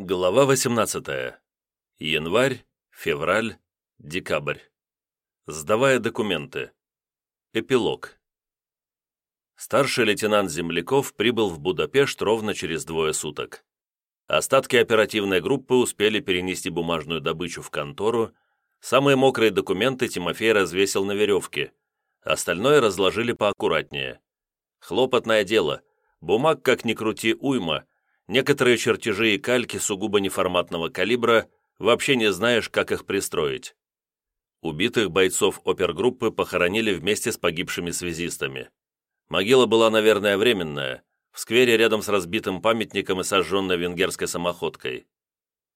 Глава 18. Январь, февраль, декабрь. Сдавая документы. Эпилог. Старший лейтенант Земляков прибыл в Будапешт ровно через двое суток. Остатки оперативной группы успели перенести бумажную добычу в контору, самые мокрые документы Тимофей развесил на веревке, остальное разложили поаккуратнее. Хлопотное дело, бумаг, как ни крути, уйма, Некоторые чертежи и кальки сугубо неформатного калибра, вообще не знаешь, как их пристроить. Убитых бойцов опергруппы похоронили вместе с погибшими связистами. Могила была, наверное, временная, в сквере рядом с разбитым памятником и сожженной венгерской самоходкой.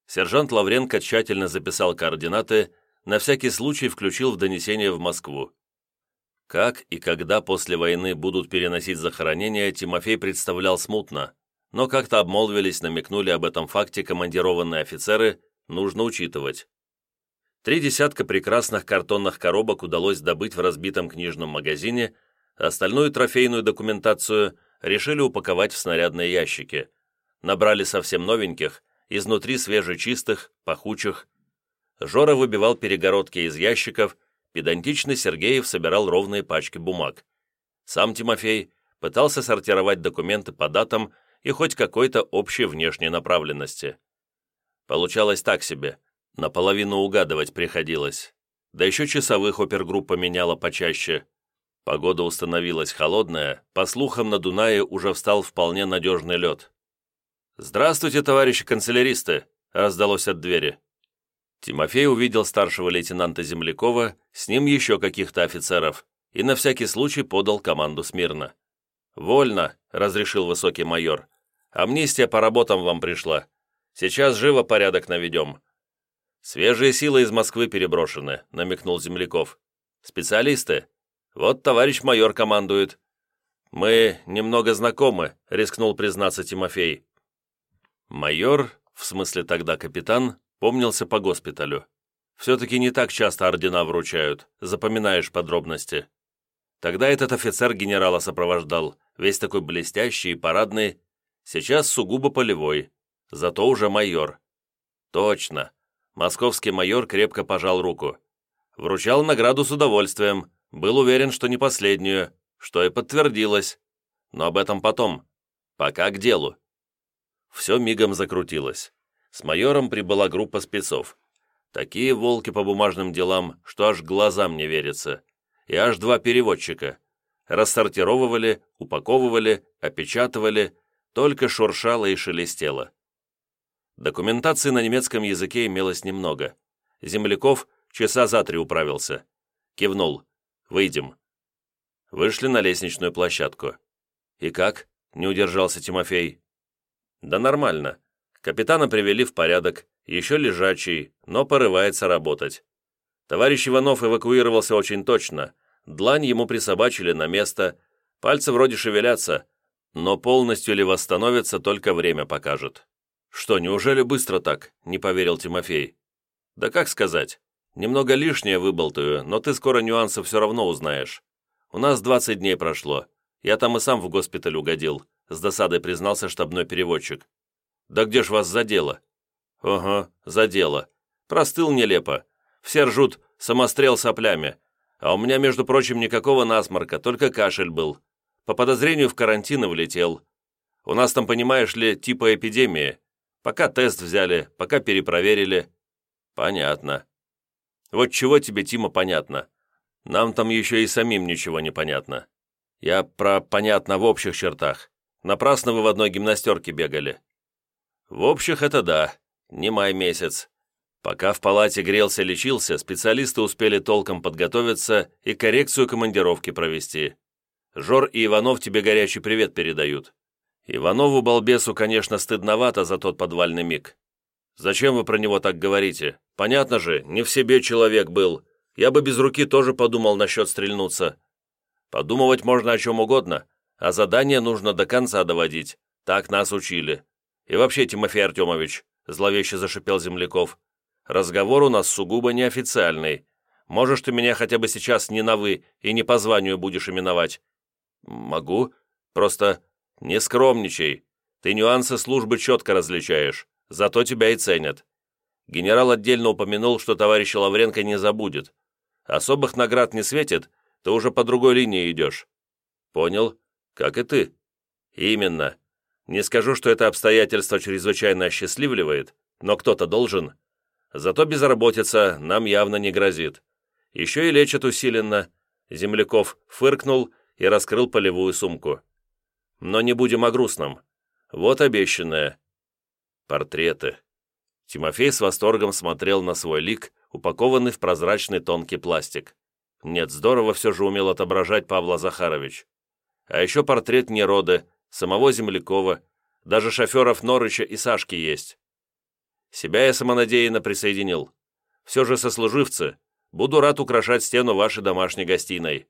Сержант Лавренко тщательно записал координаты, на всякий случай включил в донесение в Москву. Как и когда после войны будут переносить захоронения, Тимофей представлял смутно но как-то обмолвились, намекнули об этом факте командированные офицеры, нужно учитывать. Три десятка прекрасных картонных коробок удалось добыть в разбитом книжном магазине, остальную трофейную документацию решили упаковать в снарядные ящики. Набрали совсем новеньких, изнутри свежечистых, пахучих. Жора выбивал перегородки из ящиков, педантичный Сергеев собирал ровные пачки бумаг. Сам Тимофей пытался сортировать документы по датам и хоть какой-то общей внешней направленности. Получалось так себе, наполовину угадывать приходилось. Да еще часовых опергруппа меняла почаще. Погода установилась холодная, по слухам, на Дунае уже встал вполне надежный лед. «Здравствуйте, товарищи канцеляристы!» — раздалось от двери. Тимофей увидел старшего лейтенанта Землякова, с ним еще каких-то офицеров, и на всякий случай подал команду смирно. «Вольно», — разрешил высокий майор. «Амнистия по работам вам пришла. Сейчас живо порядок наведем». «Свежие силы из Москвы переброшены», — намекнул Земляков. «Специалисты? Вот товарищ майор командует». «Мы немного знакомы», — рискнул признаться Тимофей. Майор, в смысле тогда капитан, помнился по госпиталю. Все-таки не так часто ордена вручают, запоминаешь подробности. Тогда этот офицер генерала сопровождал, весь такой блестящий и парадный, сейчас сугубо полевой, зато уже майор. Точно. Московский майор крепко пожал руку. Вручал награду с удовольствием, был уверен, что не последнюю, что и подтвердилось. Но об этом потом. Пока к делу. Все мигом закрутилось. С майором прибыла группа спецов. Такие волки по бумажным делам, что аж глазам не верится и аж два переводчика. Рассортировывали, упаковывали, опечатывали, только шуршало и шелестело. Документации на немецком языке имелось немного. Земляков часа за три управился. Кивнул. «Выйдем». Вышли на лестничную площадку. «И как?» — не удержался Тимофей. «Да нормально. Капитана привели в порядок, еще лежачий, но порывается работать. Товарищ Иванов эвакуировался очень точно. Длань ему присобачили на место. Пальцы вроде шевелятся, но полностью ли восстановится, только время покажет. «Что, неужели быстро так?» – не поверил Тимофей. «Да как сказать? Немного лишнее выболтаю, но ты скоро нюансы все равно узнаешь. У нас 20 дней прошло. Я там и сам в госпиталь угодил», – с досадой признался штабной переводчик. «Да где ж вас задело?» «Ага, задело. Простыл нелепо. Все ржут, самострел соплями. А у меня, между прочим, никакого насморка, только кашель был. По подозрению в карантин и влетел. У нас там, понимаешь ли, типа эпидемии. Пока тест взяли, пока перепроверили. Понятно. Вот чего тебе, Тима, понятно? Нам там еще и самим ничего не понятно. Я про понятно в общих чертах. Напрасно вы в одной гимнастерке бегали. В общих это да, не май месяц. Пока в палате грелся-лечился, специалисты успели толком подготовиться и коррекцию командировки провести. Жор и Иванов тебе горячий привет передают. Иванову, балбесу, конечно, стыдновато за тот подвальный миг. Зачем вы про него так говорите? Понятно же, не в себе человек был. Я бы без руки тоже подумал насчет стрельнуться. Подумывать можно о чем угодно, а задание нужно до конца доводить. Так нас учили. И вообще, Тимофей Артемович, зловеще зашипел Земляков, Разговор у нас сугубо неофициальный. Можешь ты меня хотя бы сейчас не на «вы» и не по званию будешь именовать?» «Могу. Просто не скромничай. Ты нюансы службы четко различаешь. зато тебя и ценят. Генерал отдельно упомянул, что товарищ Лавренко не забудет. Особых наград не светит, ты уже по другой линии идешь. Понял? Как и ты. Именно. Не скажу, что это обстоятельство чрезвычайно осчастливливает, но кто-то должен. Зато безработица нам явно не грозит. Еще и лечат усиленно. Земляков фыркнул и раскрыл полевую сумку. Но не будем о грустном. Вот обещанное. Портреты. Тимофей с восторгом смотрел на свой лик, упакованный в прозрачный тонкий пластик. Нет, здорово все же умел отображать Павла Захарович. А еще портрет Нероды, самого Землякова, даже шоферов Норыча и Сашки есть. Себя я самонадеянно присоединил. Все же сослуживцы, буду рад украшать стену вашей домашней гостиной.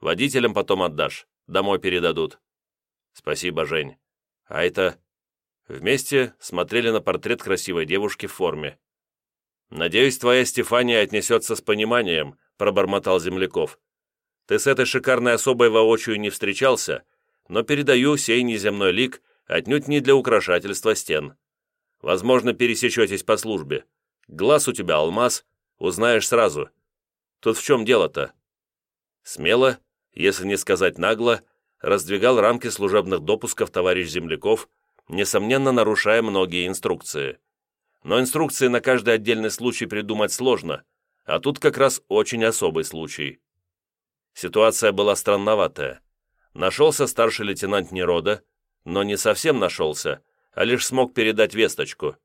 Водителям потом отдашь, домой передадут. Спасибо, Жень. А это... Вместе смотрели на портрет красивой девушки в форме. «Надеюсь, твоя Стефания отнесется с пониманием», — пробормотал Земляков. «Ты с этой шикарной особой воочию не встречался, но передаю сей неземной лик отнюдь не для украшательства стен. Возможно, пересечетесь по службе. Глаз у тебя алмаз, узнаешь сразу. Тут в чем дело-то?» Смело, если не сказать нагло, раздвигал рамки служебных допусков товарищ Земляков, несомненно нарушая многие инструкции. Но инструкции на каждый отдельный случай придумать сложно, а тут как раз очень особый случай. Ситуация была странноватая. Нашелся старший лейтенант Нерода, но не совсем нашелся, а лишь смог передать весточку.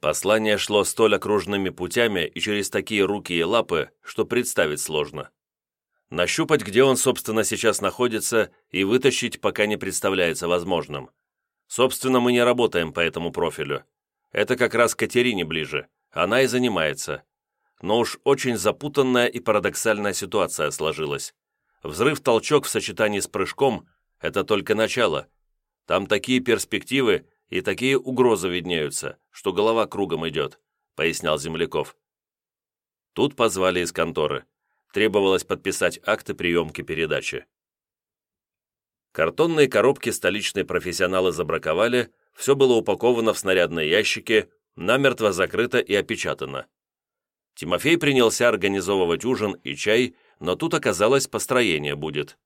Послание шло столь окружными путями и через такие руки и лапы, что представить сложно. Нащупать, где он, собственно, сейчас находится, и вытащить пока не представляется возможным. Собственно, мы не работаем по этому профилю. Это как раз Катерине ближе, она и занимается. Но уж очень запутанная и парадоксальная ситуация сложилась. Взрыв-толчок в сочетании с прыжком – это только начало. Там такие перспективы и такие угрозы виднеются, что голова кругом идет», – пояснял Земляков. Тут позвали из конторы. Требовалось подписать акты приемки передачи. Картонные коробки столичные профессионалы забраковали, все было упаковано в снарядные ящики, намертво закрыто и опечатано. Тимофей принялся организовывать ужин и чай, но тут оказалось, построение будет.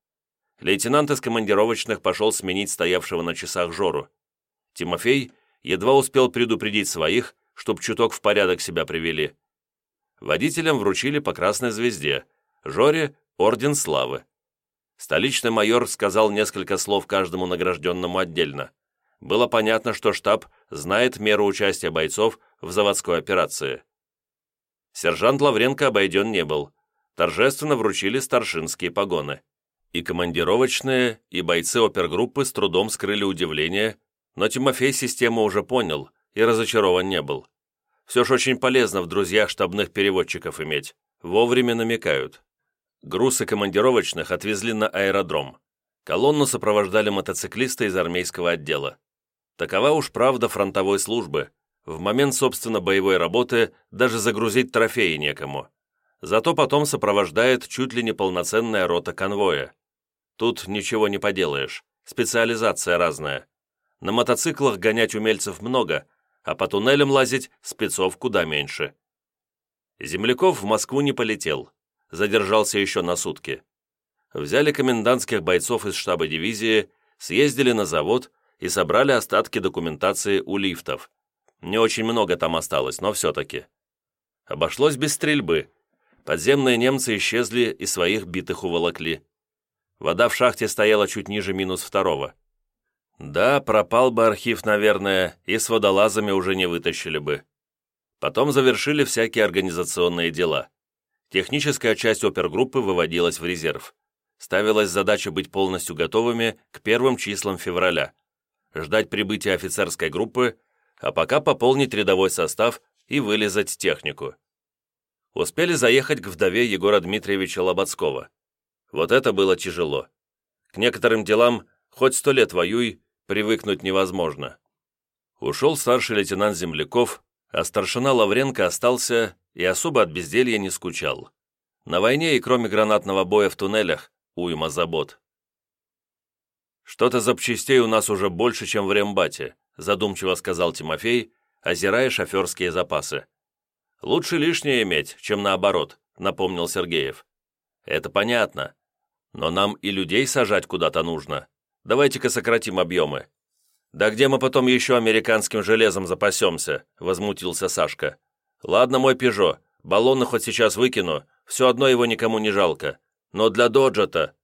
Лейтенант из командировочных пошел сменить стоявшего на часах Жору. Тимофей едва успел предупредить своих, чтоб чуток в порядок себя привели. Водителям вручили по красной звезде, Жоре – орден славы. Столичный майор сказал несколько слов каждому награжденному отдельно. Было понятно, что штаб знает меру участия бойцов в заводской операции. Сержант Лавренко обойден не был. Торжественно вручили старшинские погоны. И командировочные, и бойцы опергруппы с трудом скрыли удивление, но Тимофей систему уже понял и разочарован не был. Все ж очень полезно в друзьях штабных переводчиков иметь. Вовремя намекают. Грузы командировочных отвезли на аэродром. Колонну сопровождали мотоциклисты из армейского отдела. Такова уж правда фронтовой службы. В момент, собственно, боевой работы даже загрузить трофеи некому. Зато потом сопровождает чуть ли не полноценная рота конвоя. Тут ничего не поделаешь, специализация разная. На мотоциклах гонять умельцев много, а по туннелям лазить спецов куда меньше. Земляков в Москву не полетел, задержался еще на сутки. Взяли комендантских бойцов из штаба дивизии, съездили на завод и собрали остатки документации у лифтов. Не очень много там осталось, но все-таки. Обошлось без стрельбы. Подземные немцы исчезли и своих битых уволокли. Вода в шахте стояла чуть ниже минус второго. Да, пропал бы архив, наверное, и с водолазами уже не вытащили бы. Потом завершили всякие организационные дела. Техническая часть опергруппы выводилась в резерв. Ставилась задача быть полностью готовыми к первым числам февраля ждать прибытия офицерской группы, а пока пополнить рядовой состав и вылезать технику. Успели заехать к вдове Егора Дмитриевича Лоботского. Вот это было тяжело. К некоторым делам хоть сто лет воюй, привыкнуть невозможно. Ушел старший лейтенант Земляков, а старшина Лавренко остался и особо от безделья не скучал. На войне и кроме гранатного боя в туннелях уйма забот. «Что-то запчастей у нас уже больше, чем в Рембате», задумчиво сказал Тимофей, озирая шоферские запасы. «Лучше лишнее иметь, чем наоборот», — напомнил Сергеев. «Это понятно. Но нам и людей сажать куда-то нужно. Давайте-ка сократим объемы». «Да где мы потом еще американским железом запасемся?» — возмутился Сашка. «Ладно, мой «Пежо», баллоны хоть сейчас выкину, все одно его никому не жалко. Но для Доджа-то...»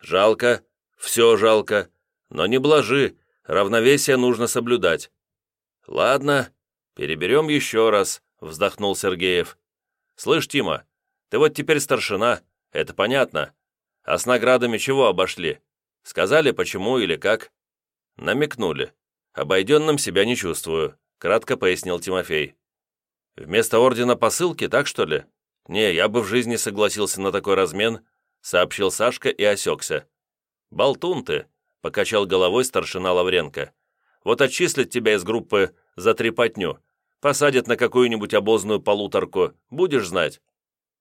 «Жалко, все жалко. Но не блажи, равновесие нужно соблюдать». «Ладно, переберем еще раз», — вздохнул Сергеев. «Слышь, Тима, ты вот теперь старшина, это понятно. А с наградами чего обошли? Сказали, почему или как?» «Намекнули. Обойденным себя не чувствую», — кратко пояснил Тимофей. «Вместо ордена посылки, так что ли? Не, я бы в жизни согласился на такой размен», — сообщил Сашка и осекся. «Болтун ты», — покачал головой старшина Лавренко. «Вот отчислят тебя из группы за трепотню, посадят на какую-нибудь обозную полуторку, будешь знать».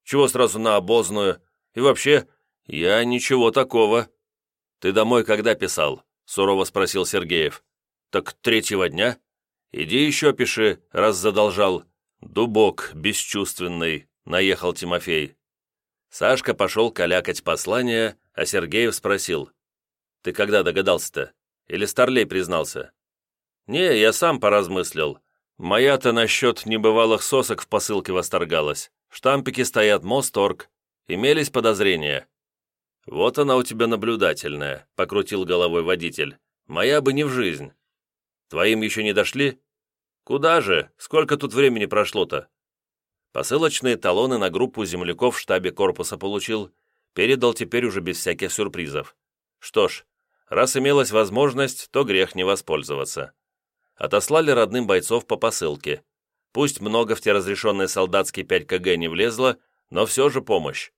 «Чего сразу на обозную? И вообще, я ничего такого». «Ты домой когда писал?» — сурово спросил Сергеев. «Так третьего дня? Иди еще пиши, раз задолжал». «Дубок бесчувственный», — наехал Тимофей. Сашка пошел калякать послание, а Сергеев спросил. «Ты когда догадался-то? Или Старлей признался?» «Не, я сам поразмыслил. Моя-то насчет небывалых сосок в посылке восторгалась. Штампики стоят Мосторг. Имелись подозрения. «Вот она у тебя наблюдательная», — покрутил головой водитель. «Моя бы не в жизнь». «Твоим еще не дошли?» «Куда же? Сколько тут времени прошло-то?» Посылочные талоны на группу земляков в штабе корпуса получил, передал теперь уже без всяких сюрпризов. Что ж, раз имелась возможность, то грех не воспользоваться. Отослали родным бойцов по посылке. Пусть много в те разрешенные солдатские 5 кг не влезло, но все же помощь.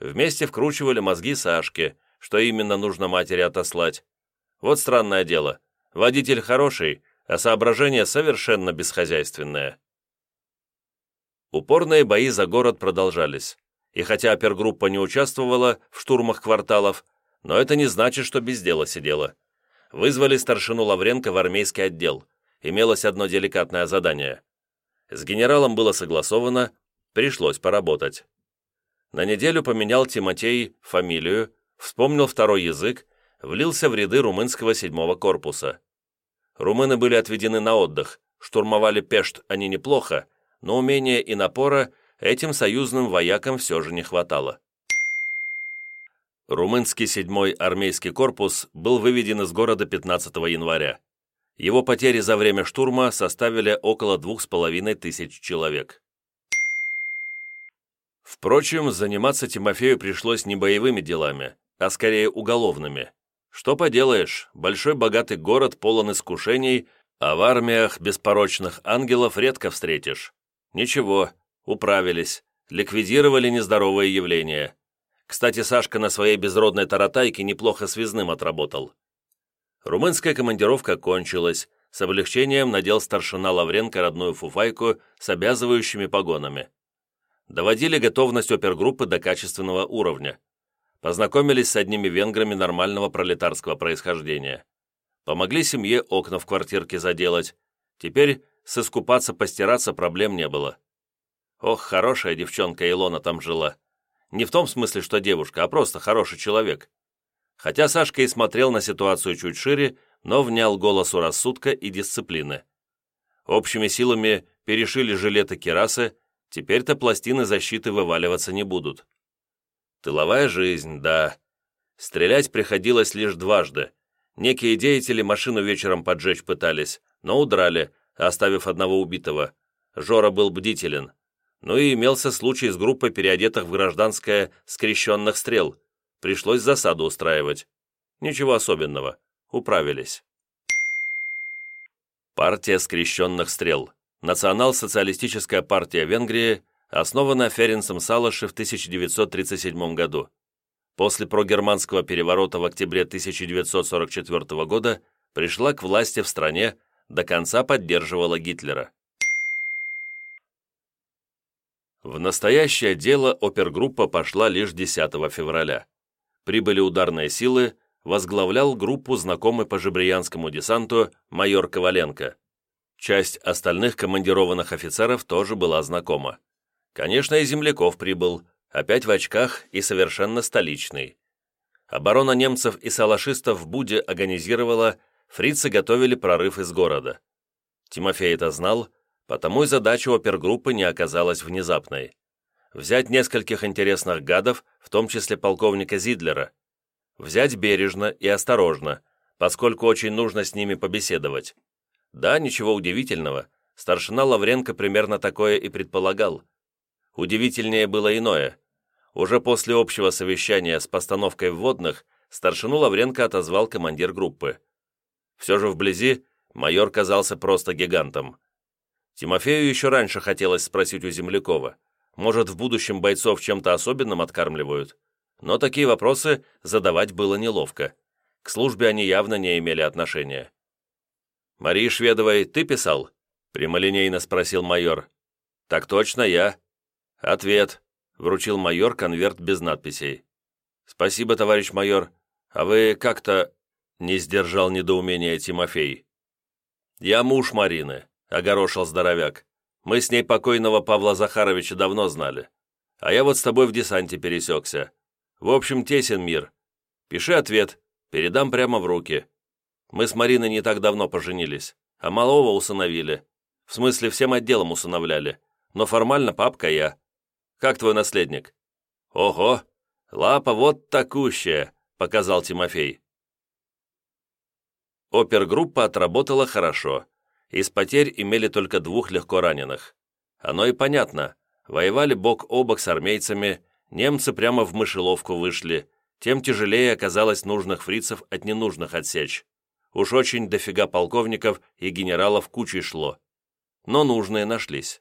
Вместе вкручивали мозги Сашке, что именно нужно матери отослать. Вот странное дело. Водитель хороший, а соображение совершенно бесхозяйственное. Упорные бои за город продолжались. И хотя опергруппа не участвовала в штурмах кварталов, но это не значит, что без дела сидела. Вызвали старшину Лавренко в армейский отдел. Имелось одно деликатное задание. С генералом было согласовано, пришлось поработать. На неделю поменял Тимотей фамилию, вспомнил второй язык, влился в ряды румынского седьмого корпуса. Румыны были отведены на отдых, штурмовали Пешт они неплохо, но умения и напора этим союзным воякам все же не хватало. Румынский седьмой армейский корпус был выведен из города 15 января. Его потери за время штурма составили около двух с половиной тысяч человек. Впрочем, заниматься Тимофею пришлось не боевыми делами, а скорее уголовными. Что поделаешь, большой богатый город полон искушений, а в армиях беспорочных ангелов редко встретишь. Ничего, управились, ликвидировали нездоровые явления. Кстати, Сашка на своей безродной таратайке неплохо связным отработал. Румынская командировка кончилась, с облегчением надел старшина Лавренко родную фуфайку с обязывающими погонами доводили готовность опергруппы до качественного уровня. Познакомились с одними венграми нормального пролетарского происхождения. Помогли семье окна в квартирке заделать. Теперь сыскупаться, постираться проблем не было. Ох, хорошая девчонка Илона там жила. Не в том смысле, что девушка, а просто хороший человек. Хотя Сашка и смотрел на ситуацию чуть шире, но внял голосу рассудка и дисциплины. Общими силами перешили жилеты керасы, Теперь-то пластины защиты вываливаться не будут. Тыловая жизнь, да. Стрелять приходилось лишь дважды. Некие деятели машину вечером поджечь пытались, но удрали, оставив одного убитого. Жора был бдителен. Ну и имелся случай с группой переодетых в гражданское скрещенных стрел. Пришлось засаду устраивать. Ничего особенного. Управились. Партия скрещенных стрел. Национал-социалистическая партия Венгрии, основана Ференцем Салаши в 1937 году. После прогерманского переворота в октябре 1944 года пришла к власти в стране, до конца поддерживала Гитлера. В настоящее дело опергруппа пошла лишь 10 февраля. Прибыли ударные силы, возглавлял группу знакомый по жебриянскому десанту майор Коваленко. Часть остальных командированных офицеров тоже была знакома. Конечно, и земляков прибыл, опять в очках и совершенно столичный. Оборона немцев и салашистов в Буде организировала, фрицы готовили прорыв из города. Тимофей это знал, потому и задача опергруппы не оказалась внезапной. Взять нескольких интересных гадов, в том числе полковника Зидлера. Взять бережно и осторожно, поскольку очень нужно с ними побеседовать. Да, ничего удивительного, старшина Лавренко примерно такое и предполагал. Удивительнее было иное. Уже после общего совещания с постановкой вводных старшину Лавренко отозвал командир группы. Все же вблизи майор казался просто гигантом. Тимофею еще раньше хотелось спросить у Землякова, может, в будущем бойцов чем-то особенным откармливают? Но такие вопросы задавать было неловко. К службе они явно не имели отношения. «Марии Шведовой ты писал?» — прямолинейно спросил майор. «Так точно, я». «Ответ», — вручил майор конверт без надписей. «Спасибо, товарищ майор. А вы как-то...» — не сдержал недоумения Тимофей. «Я муж Марины», — огорошил здоровяк. «Мы с ней покойного Павла Захаровича давно знали. А я вот с тобой в десанте пересекся. В общем, тесен мир. Пиши ответ, передам прямо в руки. Мы с Мариной не так давно поженились, а малого усыновили. В смысле, всем отделом усыновляли. Но формально папка я. Как твой наследник?» «Ого! Лапа вот такущая!» — показал Тимофей. Опергруппа отработала хорошо. Из потерь имели только двух легко раненых. Оно и понятно. Воевали бок о бок с армейцами, немцы прямо в мышеловку вышли, тем тяжелее оказалось нужных фрицев от ненужных отсечь. Уж очень дофига полковников и генералов кучей шло. Но нужные нашлись.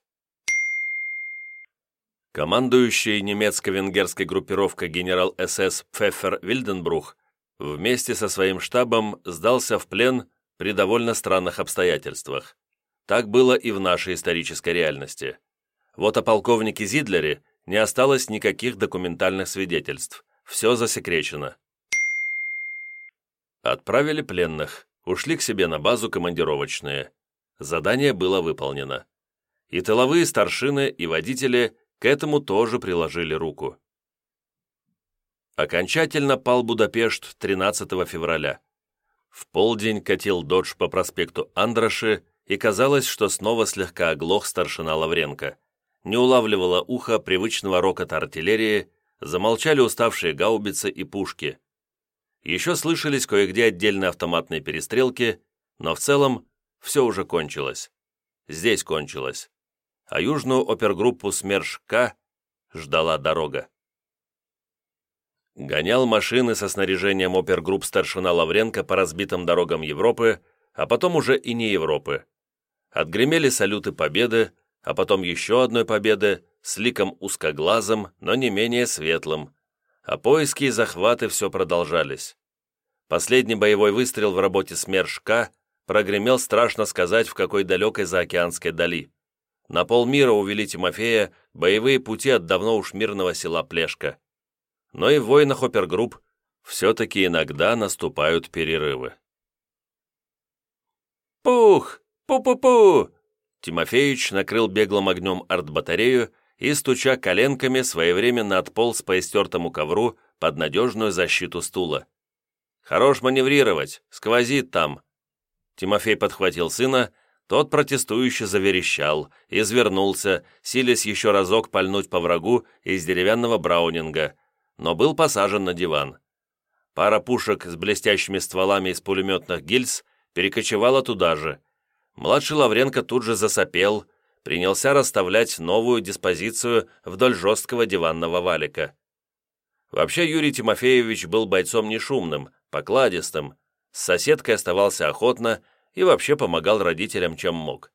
Командующий немецко-венгерской группировкой генерал СС Пфеффер Вильденбрух вместе со своим штабом сдался в плен при довольно странных обстоятельствах. Так было и в нашей исторической реальности. Вот о полковнике Зидлере не осталось никаких документальных свидетельств. Все засекречено. Отправили пленных, ушли к себе на базу командировочные. Задание было выполнено. И тыловые старшины, и водители к этому тоже приложили руку. Окончательно пал Будапешт 13 февраля. В полдень катил додж по проспекту Андраши, и казалось, что снова слегка оглох старшина Лавренко. Не улавливало ухо привычного рокота артиллерии, замолчали уставшие гаубицы и пушки – еще слышались кое-где отдельные автоматные перестрелки, но в целом все уже кончилось. Здесь кончилось. А южную опергруппу СМЕРШ-К ждала дорога. Гонял машины со снаряжением опергрупп старшина Лавренко по разбитым дорогам Европы, а потом уже и не Европы. Отгремели салюты победы, а потом еще одной победы с ликом узкоглазым, но не менее светлым, а поиски и захваты все продолжались. Последний боевой выстрел в работе СМЕРШ-К прогремел страшно сказать в какой далекой заокеанской дали. На полмира увели Тимофея боевые пути от давно уж мирного села Плешка. Но и в войнах опергрупп все-таки иногда наступают перерывы. «Пух! Пу-пу-пу!» Тимофеич накрыл беглым огнем артбатарею и, стуча коленками, своевременно отполз по истертому ковру под надежную защиту стула. «Хорош маневрировать, сквозит там». Тимофей подхватил сына, тот протестующе заверещал, извернулся, силясь еще разок пальнуть по врагу из деревянного браунинга, но был посажен на диван. Пара пушек с блестящими стволами из пулеметных гильз перекочевала туда же. Младший Лавренко тут же засопел, принялся расставлять новую диспозицию вдоль жесткого диванного валика. Вообще Юрий Тимофеевич был бойцом не шумным, покладистым, с соседкой оставался охотно и вообще помогал родителям, чем мог.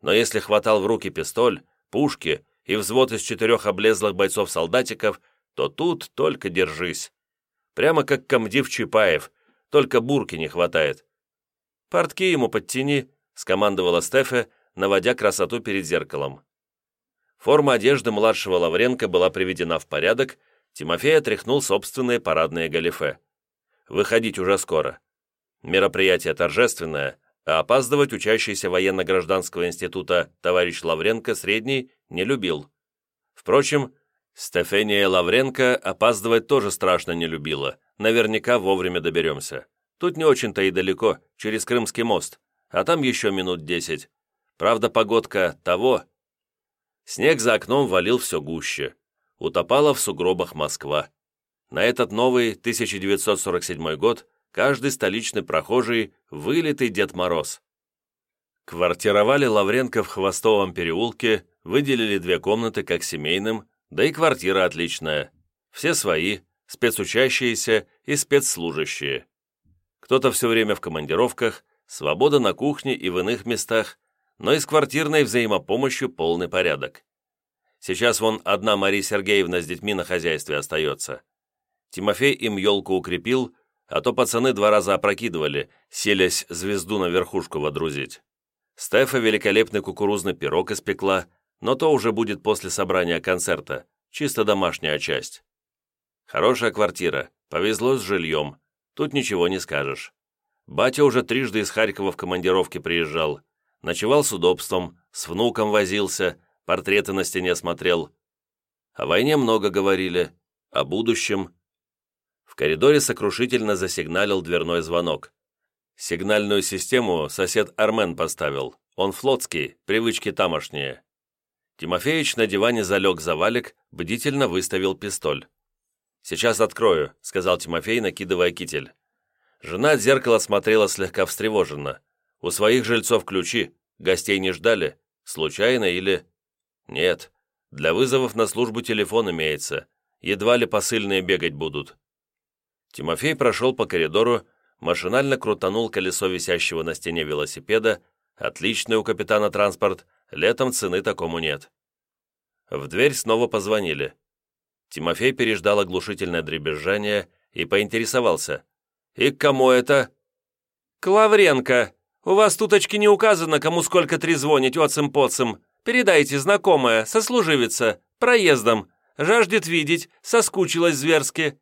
Но если хватал в руки пистоль, пушки и взвод из четырех облезлых бойцов-солдатиков, то тут только держись. Прямо как комдив Чапаев, только бурки не хватает. «Портки ему подтяни», — скомандовала Стефе, наводя красоту перед зеркалом. Форма одежды младшего Лавренко была приведена в порядок, Тимофей отряхнул собственные парадные галифе. Выходить уже скоро. Мероприятие торжественное, а опаздывать учащийся военно-гражданского института товарищ Лавренко средний не любил. Впрочем, Стефения Лавренко опаздывать тоже страшно не любила, наверняка вовремя доберемся. Тут не очень-то и далеко, через Крымский мост, а там еще минут десять. Правда, погодка того. Снег за окном валил все гуще. Утопала в сугробах Москва. На этот новый 1947 год каждый столичный прохожий – вылитый Дед Мороз. Квартировали Лавренко в Хвостовом переулке, выделили две комнаты как семейным, да и квартира отличная. Все свои, спецучащиеся и спецслужащие. Кто-то все время в командировках, свобода на кухне и в иных местах, но и с квартирной взаимопомощью полный порядок. Сейчас вон одна Мария Сергеевна с детьми на хозяйстве остается. Тимофей им елку укрепил, а то пацаны два раза опрокидывали, селясь звезду на верхушку водрузить. Стефа великолепный кукурузный пирог испекла, но то уже будет после собрания концерта, чисто домашняя часть. Хорошая квартира, повезло с жильем, тут ничего не скажешь. Батя уже трижды из Харькова в командировке приезжал, ночевал с удобством, с внуком возился, портреты на стене смотрел. О войне много говорили, о будущем, коридоре сокрушительно засигналил дверной звонок. Сигнальную систему сосед Армен поставил. Он флотский, привычки тамошние. Тимофеич на диване залег за валик, бдительно выставил пистоль. «Сейчас открою», — сказал Тимофей, накидывая китель. Жена от зеркала смотрела слегка встревоженно. «У своих жильцов ключи. Гостей не ждали? Случайно или...» «Нет. Для вызовов на службу телефон имеется. Едва ли посыльные бегать будут. Тимофей прошел по коридору, машинально крутанул колесо висящего на стене велосипеда, отличный у капитана транспорт, летом цены такому нет. В дверь снова позвонили. Тимофей переждал оглушительное дребезжание и поинтересовался. «И к кому это?» «К Лавренко. У вас туточки не указано, кому сколько трезвонить, оцем-поцем. Передайте, знакомая, сослуживица, проездом. Жаждет видеть, соскучилась зверски».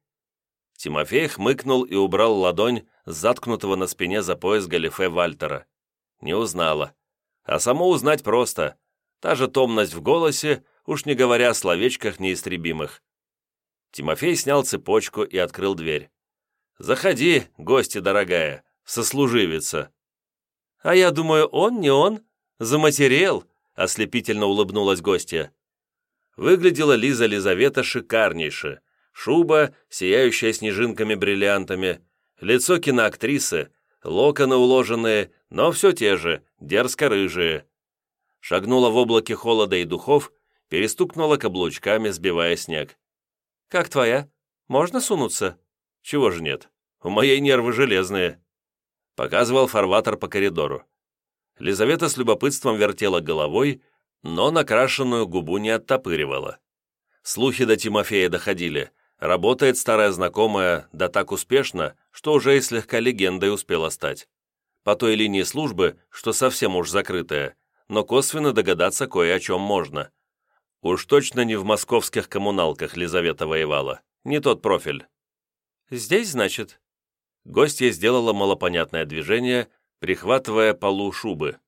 Тимофей хмыкнул и убрал ладонь заткнутого на спине за пояс галифе Вальтера. Не узнала. А само узнать просто. Та же томность в голосе, уж не говоря о словечках неистребимых. Тимофей снял цепочку и открыл дверь. «Заходи, гости дорогая, сослуживица». «А я думаю, он не он. Заматерел», — ослепительно улыбнулась гостья. Выглядела Лиза Лизавета шикарнейше, шуба, сияющая снежинками-бриллиантами, лицо киноактрисы, локоны уложенные, но все те же, дерзко-рыжие. Шагнула в облаке холода и духов, перестукнула каблучками, сбивая снег. «Как твоя? Можно сунуться?» «Чего же нет? У моей нервы железные». Показывал фарватер по коридору. Лизавета с любопытством вертела головой, но накрашенную губу не оттопыривала. Слухи до Тимофея доходили. Работает старая знакомая, да так успешно, что уже и слегка легендой успела стать. По той линии службы, что совсем уж закрытая, но косвенно догадаться кое о чем можно. Уж точно не в московских коммуналках Лизавета воевала. Не тот профиль. «Здесь, значит?» Гостья сделала малопонятное движение, прихватывая полу шубы.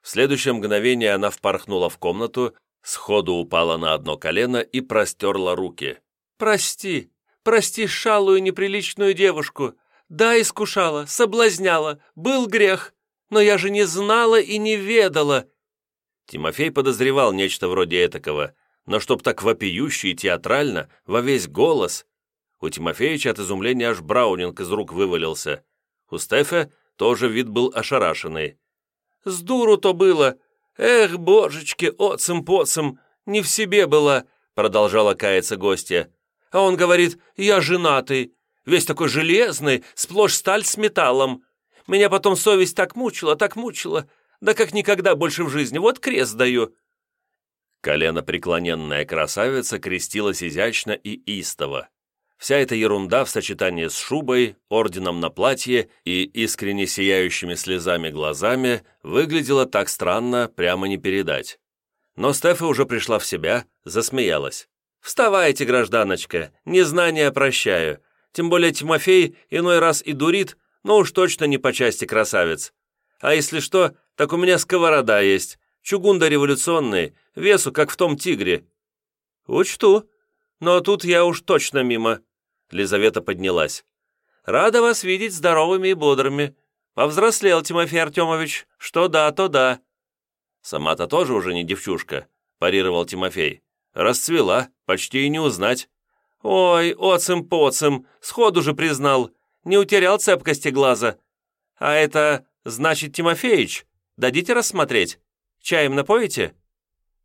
В следующее мгновение она впорхнула в комнату, сходу упала на одно колено и простерла руки. «Прости, прости шалую неприличную девушку. Да, искушала, соблазняла, был грех, но я же не знала и не ведала». Тимофей подозревал нечто вроде этакого, но чтоб так вопиюще и театрально, во весь голос. У Тимофеича от изумления аж браунинг из рук вывалился. У Стефа тоже вид был ошарашенный. «С дуру-то было! Эх, божечки, оцем-поцем, не в себе была!» продолжала каяться гостья. А он говорит, я женатый, весь такой железный, сплошь сталь с металлом. Меня потом совесть так мучила, так мучила, да как никогда больше в жизни, вот крест даю». Колено преклоненная красавица крестилась изящно и истово. Вся эта ерунда в сочетании с шубой, орденом на платье и искренне сияющими слезами глазами выглядела так странно, прямо не передать. Но Стефа уже пришла в себя, засмеялась. «Вставайте, гражданочка, незнание прощаю. Тем более Тимофей иной раз и дурит, но уж точно не по части красавец. А если что, так у меня сковорода есть. Чугун революционный, весу, как в том тигре». «Учту. Но тут я уж точно мимо». Лизавета поднялась. «Рада вас видеть здоровыми и бодрыми. Повзрослел Тимофей Артемович. Что да, то да». «Сама-то тоже уже не девчушка», – парировал Тимофей. «Расцвела, почти и не узнать». «Ой, оцем-поцем, сходу же признал. Не утерял цепкости глаза. А это, значит, Тимофеич? Дадите рассмотреть? Чаем напоите?»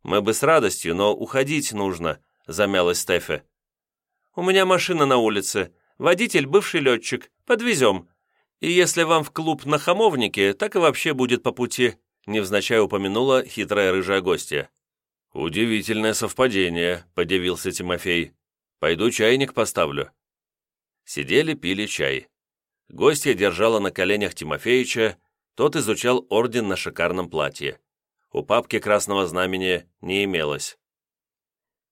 «Мы бы с радостью, но уходить нужно», — замялась Стефе. «У меня машина на улице. Водитель — бывший летчик. Подвезем. И если вам в клуб на Хамовнике, так и вообще будет по пути», — невзначай упомянула хитрая рыжая гостья. «Удивительное совпадение», — подивился Тимофей. Пойду чайник поставлю». Сидели, пили чай. Гостья держала на коленях Тимофеича, тот изучал орден на шикарном платье. У папки красного знамени не имелось.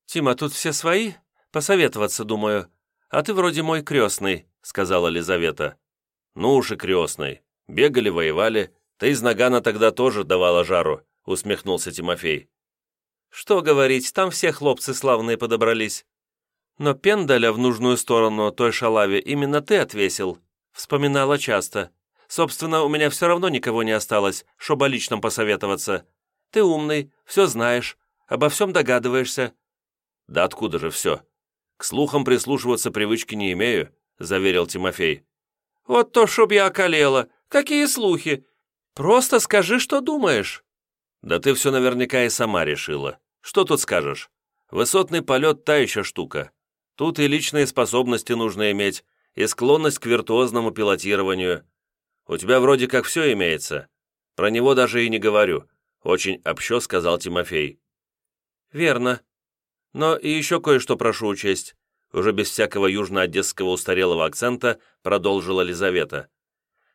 «Тима, тут все свои? Посоветоваться, думаю. А ты вроде мой крестный», — сказала Лизавета. «Ну уж и крестный. Бегали, воевали. Ты из Нагана тогда тоже давала жару», — усмехнулся Тимофей. «Что говорить, там все хлопцы славные подобрались. Но пендаля в нужную сторону той шалаве именно ты отвесил. Вспоминала часто. Собственно, у меня все равно никого не осталось, чтобы о личном посоветоваться. Ты умный, все знаешь, обо всем догадываешься». «Да откуда же все? К слухам прислушиваться привычки не имею», — заверил Тимофей. «Вот то, чтоб я околела. Какие слухи? Просто скажи, что думаешь». «Да ты все наверняка и сама решила. Что тут скажешь? Высотный полет — та еще штука. Тут и личные способности нужно иметь, и склонность к виртуозному пилотированию. У тебя вроде как все имеется. Про него даже и не говорю», — очень общо сказал Тимофей. «Верно. Но и еще кое-что прошу учесть», — уже без всякого южно-одесского устарелого акцента продолжила Лизавета.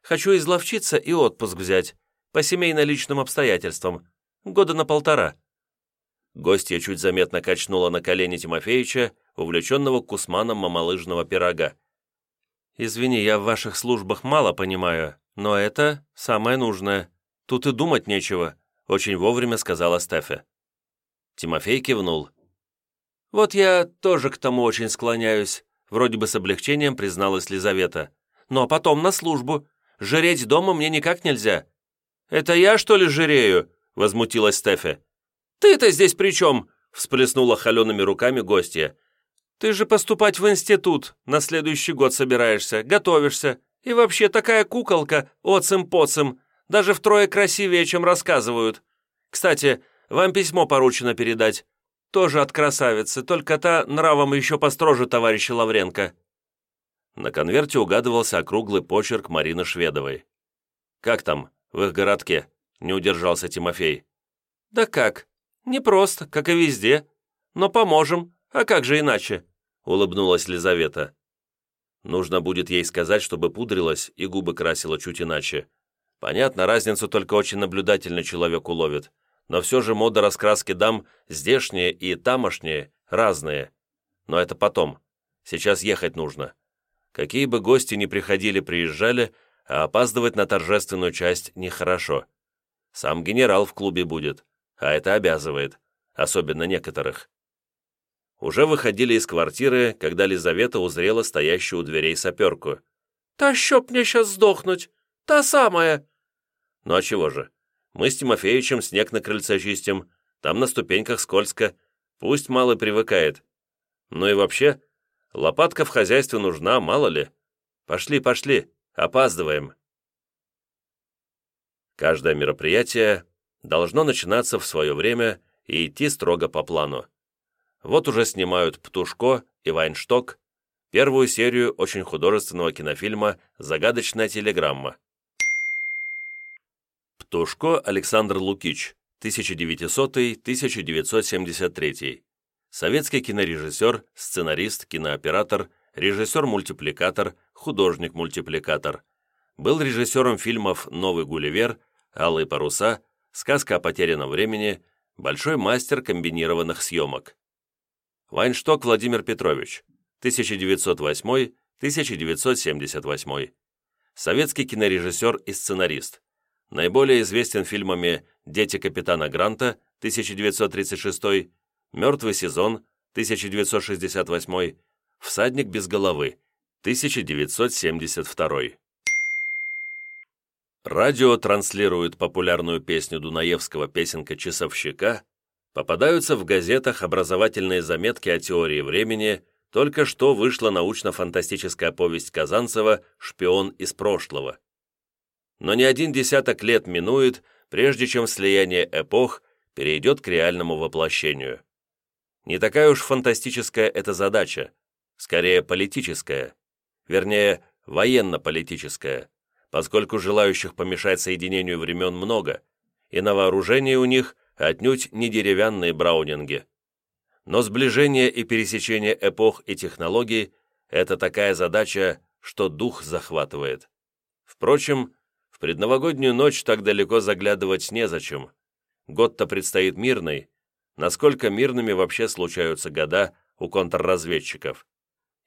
«Хочу изловчиться и отпуск взять, по семейно-личным обстоятельствам, года на полтора». Гостья чуть заметно качнула на колени Тимофеича, увлеченного кусманом мамалыжного пирога. «Извини, я в ваших службах мало понимаю, но это самое нужное. Тут и думать нечего», — очень вовремя сказала Стефе. Тимофей кивнул. «Вот я тоже к тому очень склоняюсь», — вроде бы с облегчением призналась Лизавета. «Но потом на службу. Жреть дома мне никак нельзя». «Это я, что ли, жирею?» — возмутилась Стефе. «Ты-то здесь при чем?» — всплеснула холеными руками гостья. «Ты же поступать в институт на следующий год собираешься, готовишься. И вообще такая куколка, оцем-поцем, даже втрое красивее, чем рассказывают. Кстати, вам письмо поручено передать. Тоже от красавицы, только та нравом еще построже товарища Лавренко». На конверте угадывался округлый почерк Марины Шведовой. «Как там, в их городке?» — не удержался Тимофей. «Да как? Не просто, как и везде. Но поможем. А как же иначе?» — улыбнулась Лизавета. Нужно будет ей сказать, чтобы пудрилась и губы красила чуть иначе. Понятно, разницу только очень наблюдательный человек уловит. Но все же мода раскраски дам здешние и тамошние разные. Но это потом. Сейчас ехать нужно. Какие бы гости ни приходили-приезжали, а опаздывать на торжественную часть нехорошо. Сам генерал в клубе будет а это обязывает, особенно некоторых. Уже выходили из квартиры, когда Лизавета узрела стоящую у дверей саперку. «Та чтоб мне сейчас сдохнуть! Та самая!» «Ну а чего же? Мы с Тимофеевичем снег на крыльце чистим, там на ступеньках скользко, пусть малый привыкает. Ну и вообще, лопатка в хозяйстве нужна, мало ли. Пошли, пошли, опаздываем». Каждое мероприятие должно начинаться в свое время и идти строго по плану. Вот уже снимают «Птушко» и «Вайншток», первую серию очень художественного кинофильма «Загадочная телеграмма». Птушко Александр Лукич, 1900-1973. Советский кинорежиссер, сценарист, кинооператор, режиссер-мультипликатор, художник-мультипликатор. Был режиссером фильмов «Новый Гулливер», «Алые паруса», сказка о потерянном времени, большой мастер комбинированных съемок. Вайншток Владимир Петрович, 1908-1978. Советский кинорежиссер и сценарист. наиболее известен фильмами «Дети капитана Гранта» 1936, «Мертвый сезон» 1968, «Всадник без головы» 1972. Радио транслирует популярную песню Дунаевского «Песенка часовщика», попадаются в газетах образовательные заметки о теории времени, только что вышла научно-фантастическая повесть Казанцева «Шпион из прошлого». Но не один десяток лет минует, прежде чем слияние эпох перейдет к реальному воплощению. Не такая уж фантастическая эта задача, скорее политическая, вернее, военно-политическая, поскольку желающих помешать соединению времен много, и на вооружении у них отнюдь не деревянные браунинги. Но сближение и пересечение эпох и технологий – это такая задача, что дух захватывает. Впрочем, в предновогоднюю ночь так далеко заглядывать незачем. Год-то предстоит мирный. Насколько мирными вообще случаются года у контрразведчиков?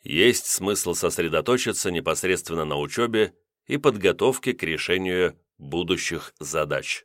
Есть смысл сосредоточиться непосредственно на учебе и подготовке к решению будущих задач.